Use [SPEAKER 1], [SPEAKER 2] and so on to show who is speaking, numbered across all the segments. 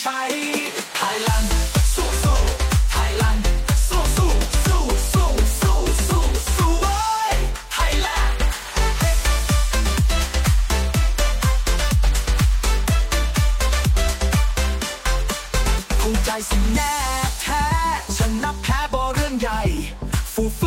[SPEAKER 1] ใช้ไทยแลนด์สู้สู้ไทยแลนด์สู้สู้สู้สู้สู้สู้สู้เว้ไทยแลนด์ภูใจสิแน่แท้ชนะแพ้บ่เรื่องใหญ่ฟู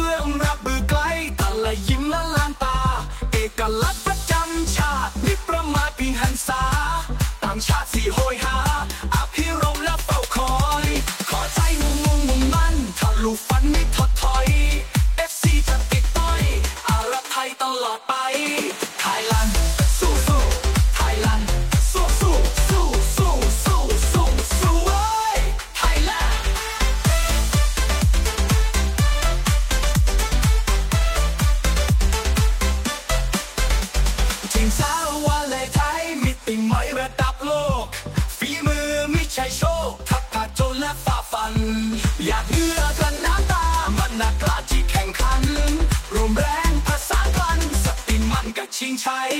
[SPEAKER 1] ชิงชัย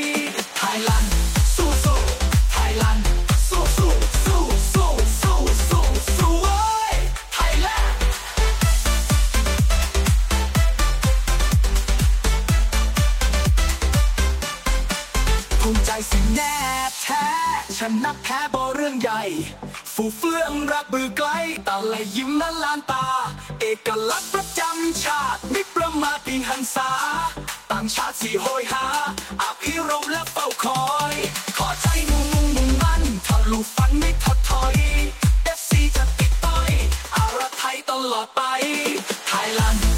[SPEAKER 1] ไทยลันสู้สู้ไทยลันสู้สู้สู้สู้สู้สู้สู้เว้ยไทยแลนด์ภูมิใจสิแน่แท้ฉันนักแพ้บ่เรื่องใหญ่ฝูเฟื่องรักบือไกลตาไลยิ้มนั้นลานตา เอกลักษณ์ประจำชาติมิประมาทปีหันษาต่างชาติสี่โหยหา Thailand.